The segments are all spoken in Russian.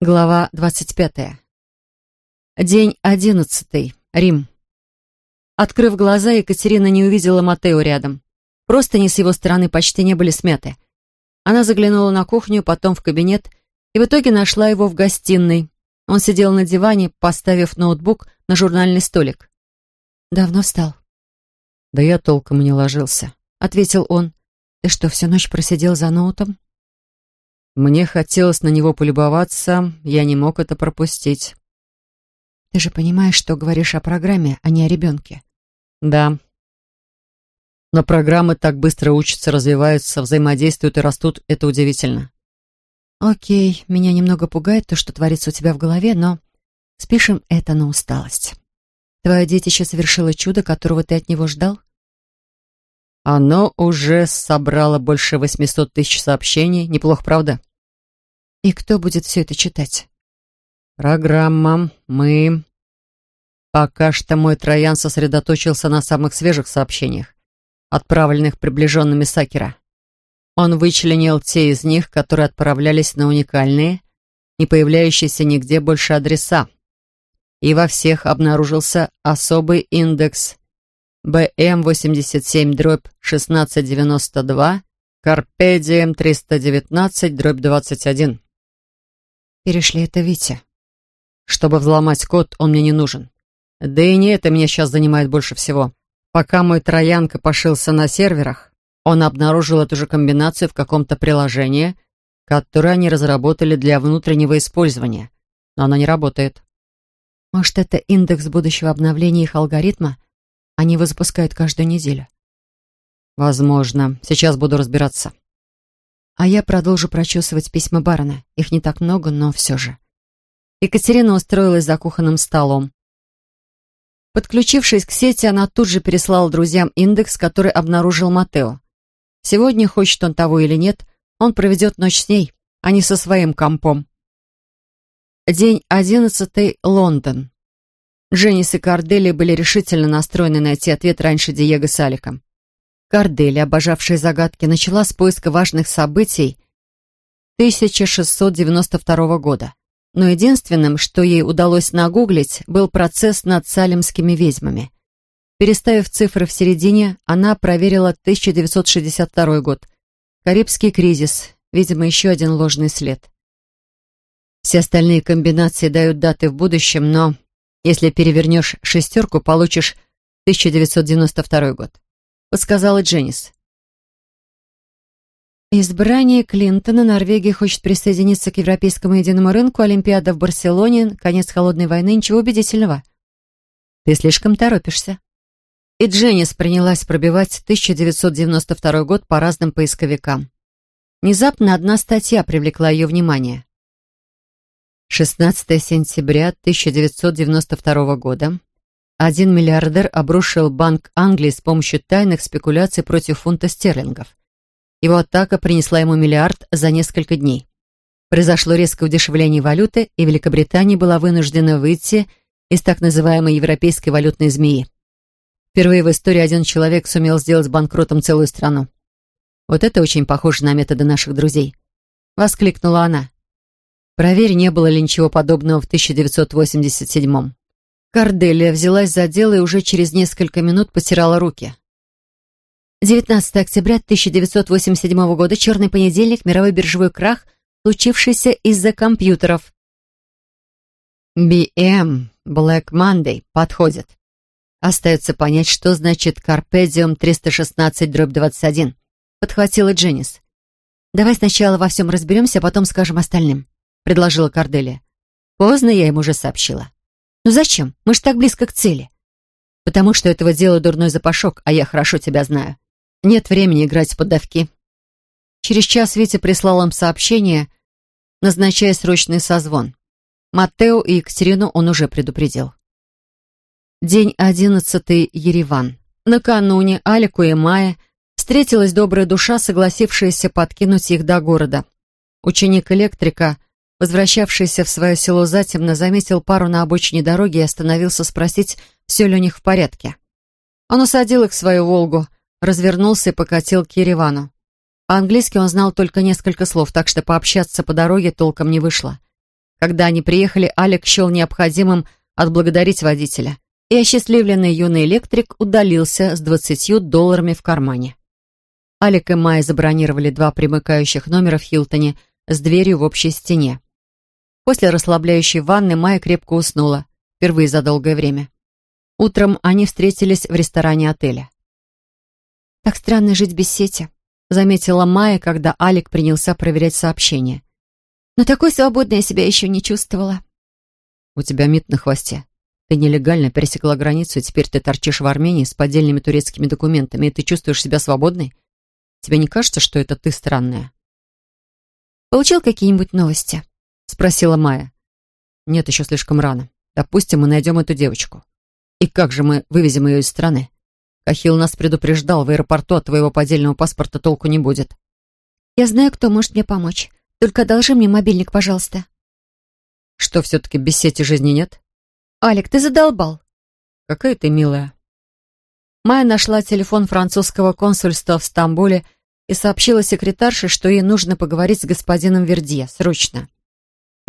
Глава 25. День 11. Рим. Открыв глаза, Екатерина не увидела Матео рядом. Просто не с его стороны почти не были смяты. Она заглянула на кухню, потом в кабинет и в итоге нашла его в гостиной. Он сидел на диване, поставив ноутбук на журнальный столик. «Давно встал?» «Да я толком не ложился», — ответил он. «Ты что, всю ночь просидел за ноутом?» Мне хотелось на него полюбоваться, я не мог это пропустить. Ты же понимаешь, что говоришь о программе, а не о ребенке. Да. Но программы так быстро учатся, развиваются, взаимодействуют и растут. Это удивительно. Окей, меня немного пугает то, что творится у тебя в голове, но спишем это на усталость. Твое детище совершило чудо, которого ты от него ждал? Оно уже собрало больше 800 тысяч сообщений. Неплохо, правда? И кто будет все это читать? Программа. Мы. Пока что мой троян сосредоточился на самых свежих сообщениях, отправленных приближенными Сакера. Он вычленил те из них, которые отправлялись на уникальные, не появляющиеся нигде больше адреса. И во всех обнаружился особый индекс БМ-87 дробь 1692, Карпедием 319 дробь 21. Перешли это Вите. Чтобы взломать код, он мне не нужен. Да и не это меня сейчас занимает больше всего. Пока мой троянка пошился на серверах, он обнаружил эту же комбинацию в каком-то приложении, которое они разработали для внутреннего использования. Но оно не работает. Может, это индекс будущего обновления их алгоритма? Они его запускают каждую неделю. Возможно. Сейчас буду разбираться. А я продолжу прочесывать письма барона. Их не так много, но все же. Екатерина устроилась за кухонным столом. Подключившись к сети, она тут же переслала друзьям индекс, который обнаружил Матео. Сегодня, хочет он того или нет, он проведет ночь с ней, а не со своим компом. День одиннадцатый, Лондон. Дженнис и Кардели были решительно настроены найти ответ раньше Диего с Аликом. Кардели, обожавшая загадки, начала с поиска важных событий 1692 года. Но единственным, что ей удалось нагуглить, был процесс над салемскими ведьмами. Переставив цифры в середине, она проверила 1962 год. Карибский кризис, видимо, еще один ложный след. Все остальные комбинации дают даты в будущем, но если перевернешь шестерку, получишь 1992 год подсказала Дженнис. Избрание Клинтона, Норвегия хочет присоединиться к европейскому единому рынку, Олимпиада в Барселоне, конец холодной войны, ничего убедительного. Ты слишком торопишься. И Дженнис принялась пробивать 1992 год по разным поисковикам. Внезапно одна статья привлекла ее внимание. 16 сентября 1992 года. Один миллиардер обрушил Банк Англии с помощью тайных спекуляций против фунта стерлингов. Его атака принесла ему миллиард за несколько дней. Произошло резкое удешевление валюты, и Великобритания была вынуждена выйти из так называемой европейской валютной змеи. Впервые в истории один человек сумел сделать банкротом целую страну. «Вот это очень похоже на методы наших друзей», — воскликнула она. «Проверь, не было ли ничего подобного в 1987 -м. Корделия взялась за дело и уже через несколько минут потирала руки. 19 октября 1987 года, черный понедельник, мировой биржевой крах, случившийся из-за компьютеров. BM, Black Monday, подходит. Остается понять, что значит Carpedium 316-21. Подхватила Дженнис. «Давай сначала во всем разберемся, а потом скажем остальным», — предложила Корделия. Поздно я им уже сообщила. «Ну зачем? Мы ж так близко к цели». «Потому что этого дела дурной запашок, а я хорошо тебя знаю. Нет времени играть в поддавки». Через час Витя прислал им сообщение, назначая срочный созвон. Маттео и Екатерину он уже предупредил. День одиннадцатый, Ереван. Накануне Алику и Майе встретилась добрая душа, согласившаяся подкинуть их до города. Ученик электрика возвращавшийся в свое село затемно, заметил пару на обочине дороги и остановился спросить, все ли у них в порядке. Он усадил их в свою «Волгу», развернулся и покатил к Еревану. По-английски он знал только несколько слов, так что пообщаться по дороге толком не вышло. Когда они приехали, Алек счел необходимым отблагодарить водителя, и осчастливленный юный электрик удалился с двадцатью долларами в кармане. Алик и Майя забронировали два примыкающих номера в Хилтоне с дверью в общей стене. После расслабляющей ванны Майя крепко уснула, впервые за долгое время. Утром они встретились в ресторане отеля. «Так странно жить без сети», — заметила Майя, когда Алик принялся проверять сообщения. «Но такой свободной я себя еще не чувствовала». «У тебя мид на хвосте. Ты нелегально пересекла границу, и теперь ты торчишь в Армении с поддельными турецкими документами, и ты чувствуешь себя свободной? Тебе не кажется, что это ты странная?» «Получил какие-нибудь новости?» — спросила Майя. «Нет, еще слишком рано. Допустим, мы найдем эту девочку. И как же мы вывезем ее из страны? Кахил нас предупреждал, в аэропорту от твоего поддельного паспорта толку не будет. Я знаю, кто может мне помочь. Только одолжи мне мобильник, пожалуйста. Что, все-таки без сети жизни нет? Алик, ты задолбал. Какая ты милая. Майя нашла телефон французского консульства в Стамбуле и сообщила секретарше, что ей нужно поговорить с господином Вердье, срочно.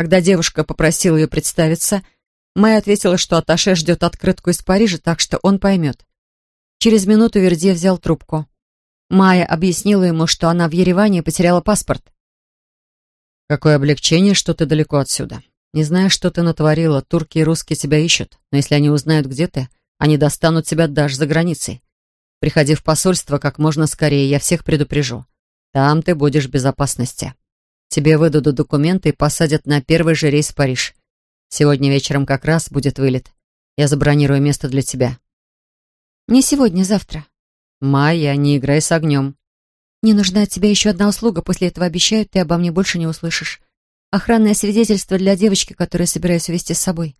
Когда девушка попросила ее представиться, Майя ответила, что Аташе ждет открытку из Парижа, так что он поймет. Через минуту Вердье взял трубку. Майя объяснила ему, что она в Ереване потеряла паспорт. «Какое облегчение, что ты далеко отсюда. Не знаю, что ты натворила, турки и русские тебя ищут, но если они узнают, где ты, они достанут тебя даже за границей. Приходи в посольство как можно скорее, я всех предупрежу. Там ты будешь в безопасности. Тебе выдадут документы и посадят на первый же рейс в Париж. Сегодня вечером как раз будет вылет. Я забронирую место для тебя». «Не сегодня, завтра». «Майя, не играй с огнем». «Мне нужна от тебя еще одна услуга. После этого обещаю, ты обо мне больше не услышишь. Охранное свидетельство для девочки, которую собираюсь увезти с собой».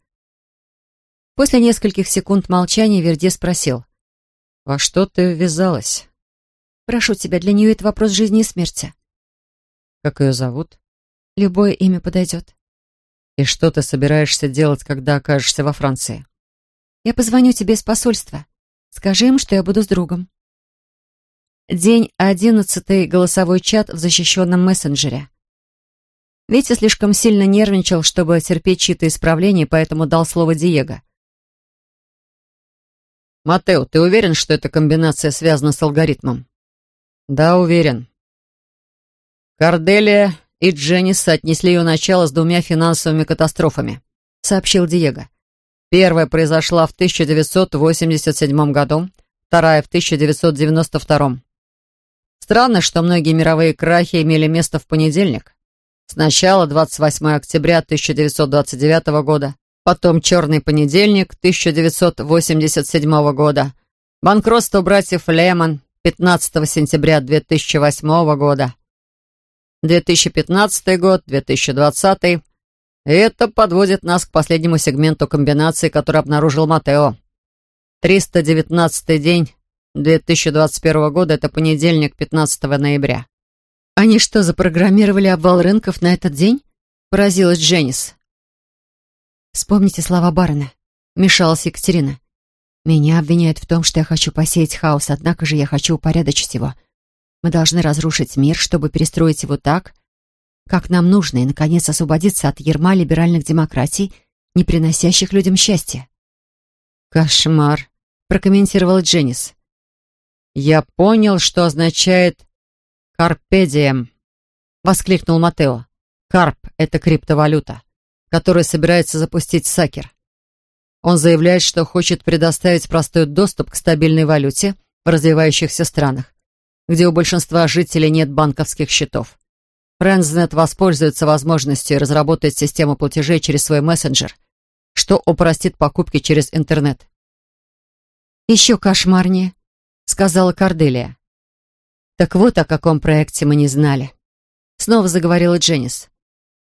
После нескольких секунд молчания Верде спросил. «Во что ты ввязалась?» «Прошу тебя, для нее это вопрос жизни и смерти». «Как ее зовут?» «Любое имя подойдет». «И что ты собираешься делать, когда окажешься во Франции?» «Я позвоню тебе из посольства. Скажи им, что я буду с другом». День одиннадцатый. Голосовой чат в защищенном мессенджере. Витя слишком сильно нервничал, чтобы терпеть чьи-то исправления, поэтому дал слово Диего. «Матео, ты уверен, что эта комбинация связана с алгоритмом?» «Да, уверен». Корделия и Дженнис отнесли ее начало с двумя финансовыми катастрофами, сообщил Диего. Первая произошла в 1987 году, вторая в 1992. Странно, что многие мировые крахи имели место в понедельник. Сначала 28 октября 1929 года, потом черный понедельник 1987 года, банкротство братьев Лемон 15 сентября 2008 года, 2015 год, 2020. И это подводит нас к последнему сегменту комбинации, который обнаружил Матео. 319 день 2021 года, это понедельник, 15 ноября. «Они что, запрограммировали обвал рынков на этот день?» — поразилась Дженнис. «Вспомните слова барона», — вмешалась Екатерина. «Меня обвиняют в том, что я хочу посеять хаос, однако же я хочу упорядочить его. Мы должны разрушить мир, чтобы перестроить его так, как нам нужно, и, наконец, освободиться от ерма либеральных демократий, не приносящих людям счастья. «Кошмар», — прокомментировал Дженнис. «Я понял, что означает «карпедием», — воскликнул Матео. «Карп — это криптовалюта, которую собирается запустить Сакер. Он заявляет, что хочет предоставить простой доступ к стабильной валюте в развивающихся странах, где у большинства жителей нет банковских счетов. Френдзнет воспользуется возможностью и разработает систему платежей через свой мессенджер, что упростит покупки через интернет. «Еще кошмарнее», — сказала Корделия. «Так вот о каком проекте мы не знали». Снова заговорила Дженнис.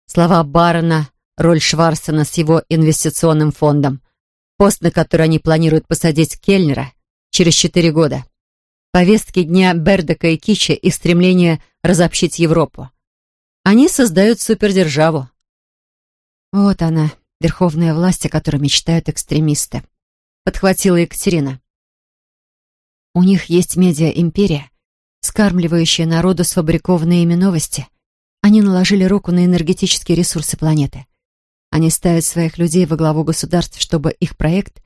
Слова Барона, роль Шварцена с его инвестиционным фондом, пост, на который они планируют посадить Кельнера через четыре года повестки дня Бердека и Кича и стремление разобщить Европу. Они создают супердержаву. Вот она, верховная власть, о которой мечтают экстремисты. Подхватила Екатерина. У них есть медиа-империя, скармливающая народу сфабрикованные ими новости. Они наложили руку на энергетические ресурсы планеты. Они ставят своих людей во главу государств, чтобы их проект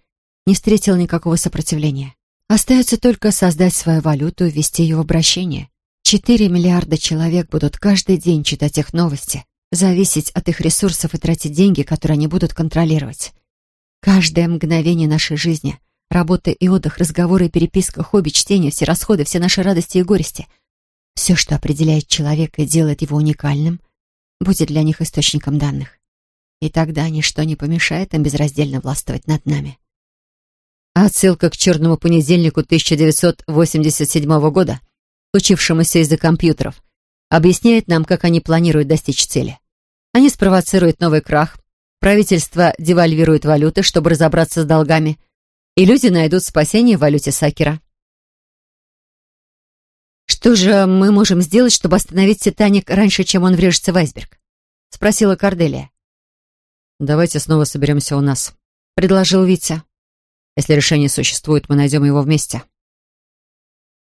не встретил никакого сопротивления. Остается только создать свою валюту и ввести ее в обращение. Четыре миллиарда человек будут каждый день читать их новости, зависеть от их ресурсов и тратить деньги, которые они будут контролировать. Каждое мгновение нашей жизни, работа и отдых, разговоры и переписка, хобби, чтение, все расходы, все наши радости и горести — все, что определяет человека и делает его уникальным, будет для них источником данных. И тогда ничто не помешает им безраздельно властвовать над нами. Отсылка к черному понедельнику 1987 года, случившемуся из-за компьютеров, объясняет нам, как они планируют достичь цели. Они спровоцируют новый крах, правительство девальвирует валюты, чтобы разобраться с долгами, и люди найдут спасение в валюте Сакера. «Что же мы можем сделать, чтобы остановить «Титаник» раньше, чем он врежется в айсберг?» — спросила Корделия. «Давайте снова соберемся у нас», — предложил Витя. «Если решение существует, мы найдем его вместе».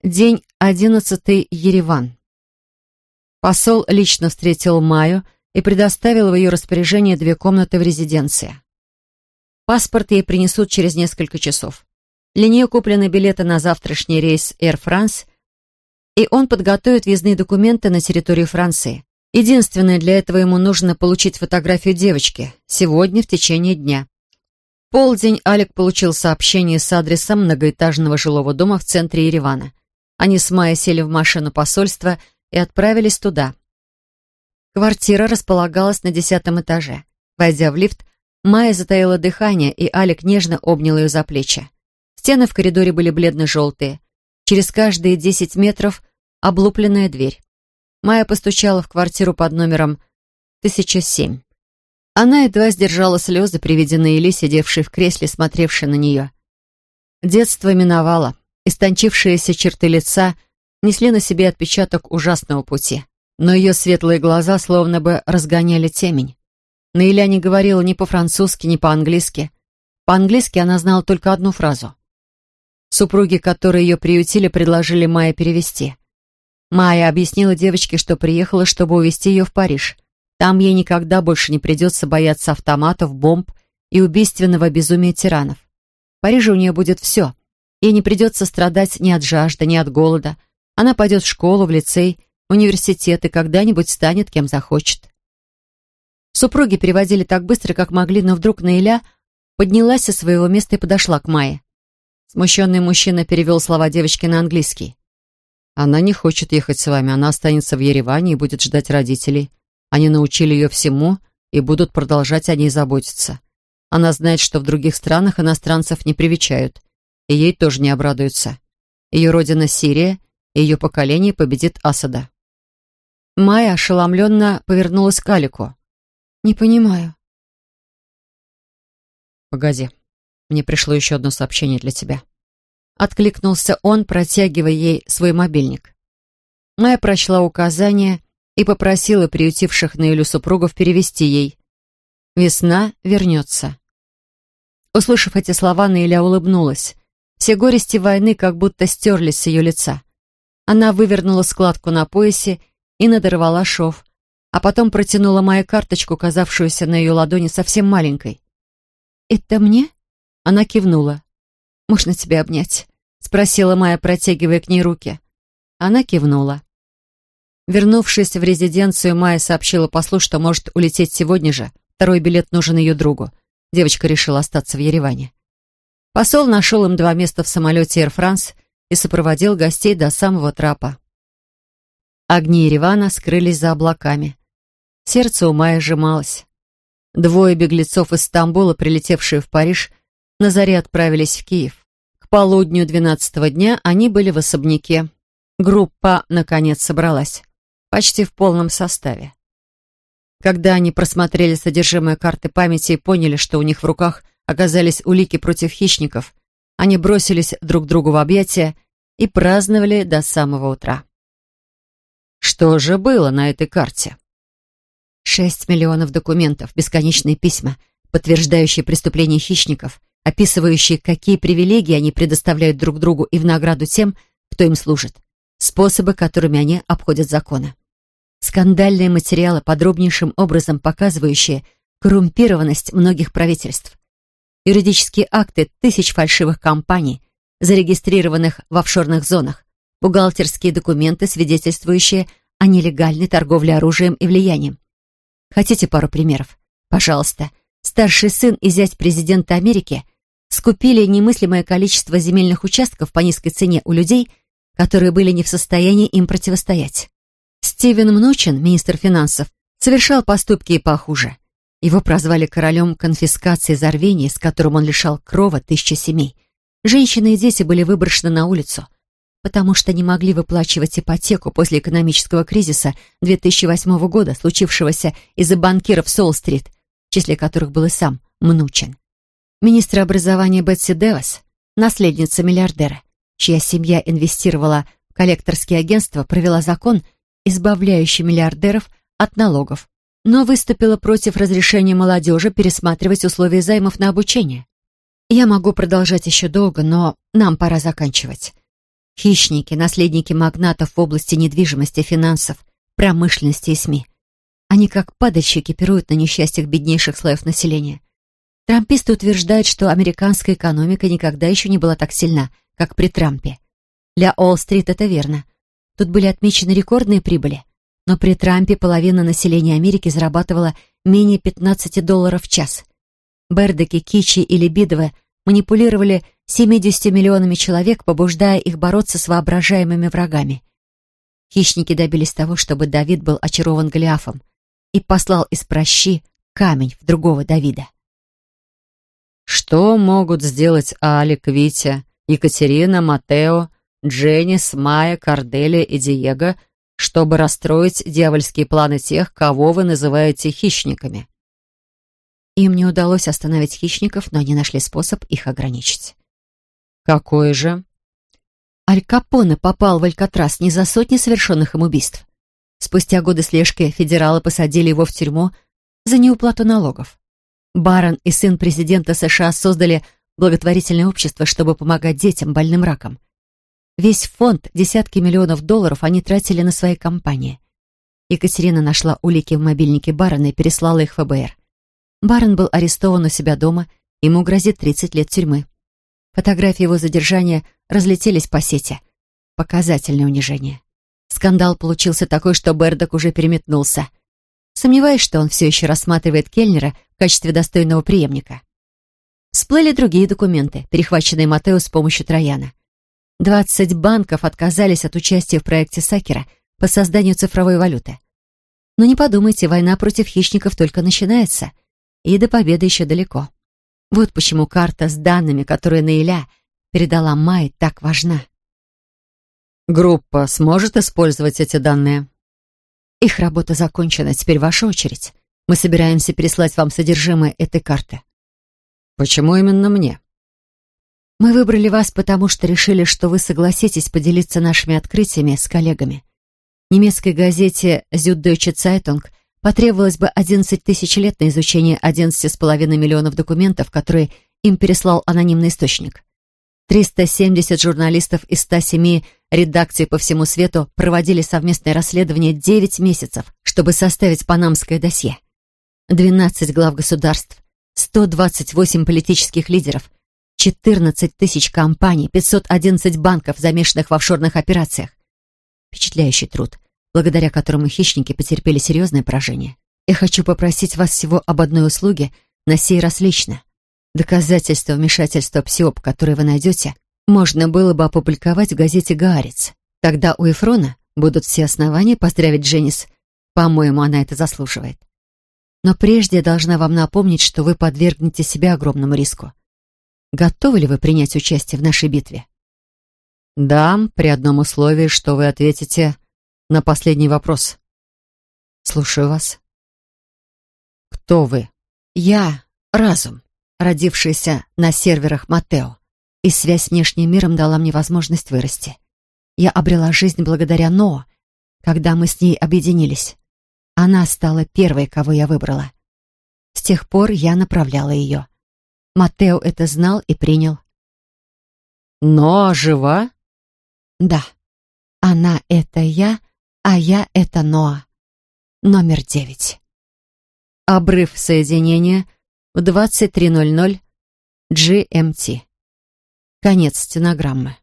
День одиннадцатый, Ереван. Посол лично встретил Майю и предоставил в ее распоряжение две комнаты в резиденции. Паспорт ей принесут через несколько часов. Для нее куплены билеты на завтрашний рейс Air France, и он подготовит въездные документы на территорию Франции. Единственное, для этого ему нужно получить фотографию девочки. Сегодня, в течение дня. Полдень Алик получил сообщение с адресом многоэтажного жилого дома в центре Еревана. Они с Майей сели в машину посольства и отправились туда. Квартира располагалась на десятом этаже. Войдя в лифт, Майя затаила дыхание, и Алик нежно обнял ее за плечи. Стены в коридоре были бледно-желтые. Через каждые десять метров облупленная дверь. Майя постучала в квартиру под номером 1007. Она едва сдержала слезы при виде Наили, сидевшей в кресле, смотревшей на нее. Детство миновало. Истончившиеся черты лица несли на себе отпечаток ужасного пути. Но ее светлые глаза словно бы разгоняли темень. Наиля не говорила ни по-французски, ни по-английски. По-английски она знала только одну фразу. Супруги, которые ее приютили, предложили Майе перевести. Майя объяснила девочке, что приехала, чтобы увезти ее в Париж. Там ей никогда больше не придется бояться автоматов, бомб и убийственного безумия тиранов. В Париже у нее будет все. Ей не придется страдать ни от жажды, ни от голода. Она пойдет в школу, в лицей, университет и когда-нибудь станет кем захочет. Супруги переводили так быстро, как могли, но вдруг Наиля поднялась со своего места и подошла к Майе. Смущенный мужчина перевел слова девочки на английский. Она не хочет ехать с вами, она останется в Ереване и будет ждать родителей. Они научили ее всему и будут продолжать о ней заботиться. Она знает, что в других странах иностранцев не привечают, и ей тоже не обрадуются. Ее родина Сирия, и ее поколение победит Асада. Майя ошеломленно повернулась к Алику. «Не понимаю». «Погоди, мне пришло еще одно сообщение для тебя». Откликнулся он, протягивая ей свой мобильник. Майя прочла указания и попросила приютивших на Илю супругов перевести ей. «Весна вернется». Услышав эти слова, Наиля улыбнулась. Все горести войны как будто стерлись с ее лица. Она вывернула складку на поясе и надорвала шов, а потом протянула мою карточку, казавшуюся на ее ладони совсем маленькой. «Это мне?» Она кивнула. «Можно тебя обнять?» — спросила Майя, протягивая к ней руки. Она кивнула. Вернувшись в резиденцию, Майя сообщила послу, что может улететь сегодня же. Второй билет нужен ее другу. Девочка решила остаться в Ереване. Посол нашел им два места в самолете Air France и сопроводил гостей до самого трапа. Огни Еревана скрылись за облаками. Сердце у Майи сжималось. Двое беглецов из Стамбула, прилетевшие в Париж, на заре отправились в Киев. К полудню двенадцатого дня они были в особняке. Группа, наконец, собралась. Почти в полном составе. Когда они просмотрели содержимое карты памяти и поняли, что у них в руках оказались улики против хищников, они бросились друг другу в объятия и праздновали до самого утра. Что же было на этой карте? Шесть миллионов документов, бесконечные письма, подтверждающие преступления хищников, описывающие, какие привилегии они предоставляют друг другу и в награду тем, кто им служит, способы, которыми они обходят законы. Скандальные материалы, подробнейшим образом показывающие, коррумпированность многих правительств. Юридические акты тысяч фальшивых компаний, зарегистрированных в офшорных зонах, бухгалтерские документы, свидетельствующие о нелегальной торговле оружием и влиянием. Хотите пару примеров? Пожалуйста. Старший сын и зять президента Америки скупили немыслимое количество земельных участков по низкой цене у людей, которые были не в состоянии им противостоять. Стивен Мнучин, министр финансов, совершал поступки и похуже. Его прозвали королем конфискации за рвение, с которым он лишал крова тысячи семей. Женщины и дети были выброшены на улицу, потому что не могли выплачивать ипотеку после экономического кризиса 2008 года, случившегося из-за банкиров Солл-стрит, в числе которых был и сам Мнучин. Министр образования Бетси Девас, наследница миллиардера, чья семья инвестировала в коллекторские агентства, провела закон, избавляющий миллиардеров от налогов, но выступила против разрешения молодежи пересматривать условия займов на обучение. Я могу продолжать еще долго, но нам пора заканчивать. Хищники, наследники магнатов в области недвижимости, финансов, промышленности и СМИ. Они как падальщики пируют на несчастьях беднейших слоев населения. Трамписты утверждают, что американская экономика никогда еще не была так сильна, как при Трампе. Для Уолл-стрит это верно. Тут были отмечены рекордные прибыли. Но при Трампе половина населения Америки зарабатывала менее 15 долларов в час. Бердеки, Кичи и Лебидовы манипулировали 70 миллионами человек, побуждая их бороться с воображаемыми врагами. Хищники добились того, чтобы Давид был очарован Голиафом и послал из прощи камень в другого Давида. Что могут сделать Алик, Витя, Екатерина, Матео, Дженнис, Майя, Корделия и Диего – чтобы расстроить дьявольские планы тех, кого вы называете хищниками. Им не удалось остановить хищников, но они нашли способ их ограничить. Какой же? Аль Капоне попал в Алькатрас не за сотни совершенных им убийств. Спустя годы слежки федералы посадили его в тюрьму за неуплату налогов. Барон и сын президента США создали благотворительное общество, чтобы помогать детям, больным раком. Весь фонд, десятки миллионов долларов, они тратили на свои компании. Екатерина нашла улики в мобильнике Барона и переслала их в ФБР. Барон был арестован у себя дома, ему грозит 30 лет тюрьмы. Фотографии его задержания разлетелись по сети. Показательное унижение. Скандал получился такой, что Бердок уже переметнулся. Сомневаюсь, что он все еще рассматривает Кельнера в качестве достойного преемника. Всплыли другие документы, перехваченные Матео с помощью Трояна. 20 банков отказались от участия в проекте Сакера по созданию цифровой валюты. Но не подумайте, война против хищников только начинается, и до победы еще далеко. Вот почему карта с данными, которые Наиля передала Май, так важна. Группа сможет использовать эти данные? Их работа закончена, теперь ваша очередь. Мы собираемся переслать вам содержимое этой карты. Почему именно мне? Мы выбрали вас, потому что решили, что вы согласитесь поделиться нашими открытиями с коллегами. Немецкой газете «Süddeutsche Zeitung» потребовалось бы 11 тысяч лет на изучение 11,5 миллионов документов, которые им переслал анонимный источник. 370 журналистов из 107 редакций по всему свету проводили совместное расследование 9 месяцев, чтобы составить панамское досье. 12 глав государств, 128 политических лидеров – 14 тысяч компаний, 511 банков, замешанных в офшорных операциях. Впечатляющий труд, благодаря которому хищники потерпели серьезное поражение. Я хочу попросить вас всего об одной услуге, на сей раз лично. Доказательства вмешательства ПСИОП, которые вы найдете, можно было бы опубликовать в газете «Гаарец». Тогда у Эфрона будут все основания поздравить Дженнис. По-моему, она это заслуживает. Но прежде я должна вам напомнить, что вы подвергнете себя огромному риску. Готовы ли вы принять участие в нашей битве? Да, при одном условии, что вы ответите на последний вопрос. Слушаю вас. Кто вы? Я — разум, родившийся на серверах Матео, и связь с внешним миром дала мне возможность вырасти. Я обрела жизнь благодаря Ноа, когда мы с ней объединились. Она стала первой, кого я выбрала. С тех пор я направляла ее. Матео это знал и принял. «Но жива?» «Да. Она — это я, а я — это Ноа. Номер девять». обрыв соединения в 23.00 GMT. Конец стенограммы.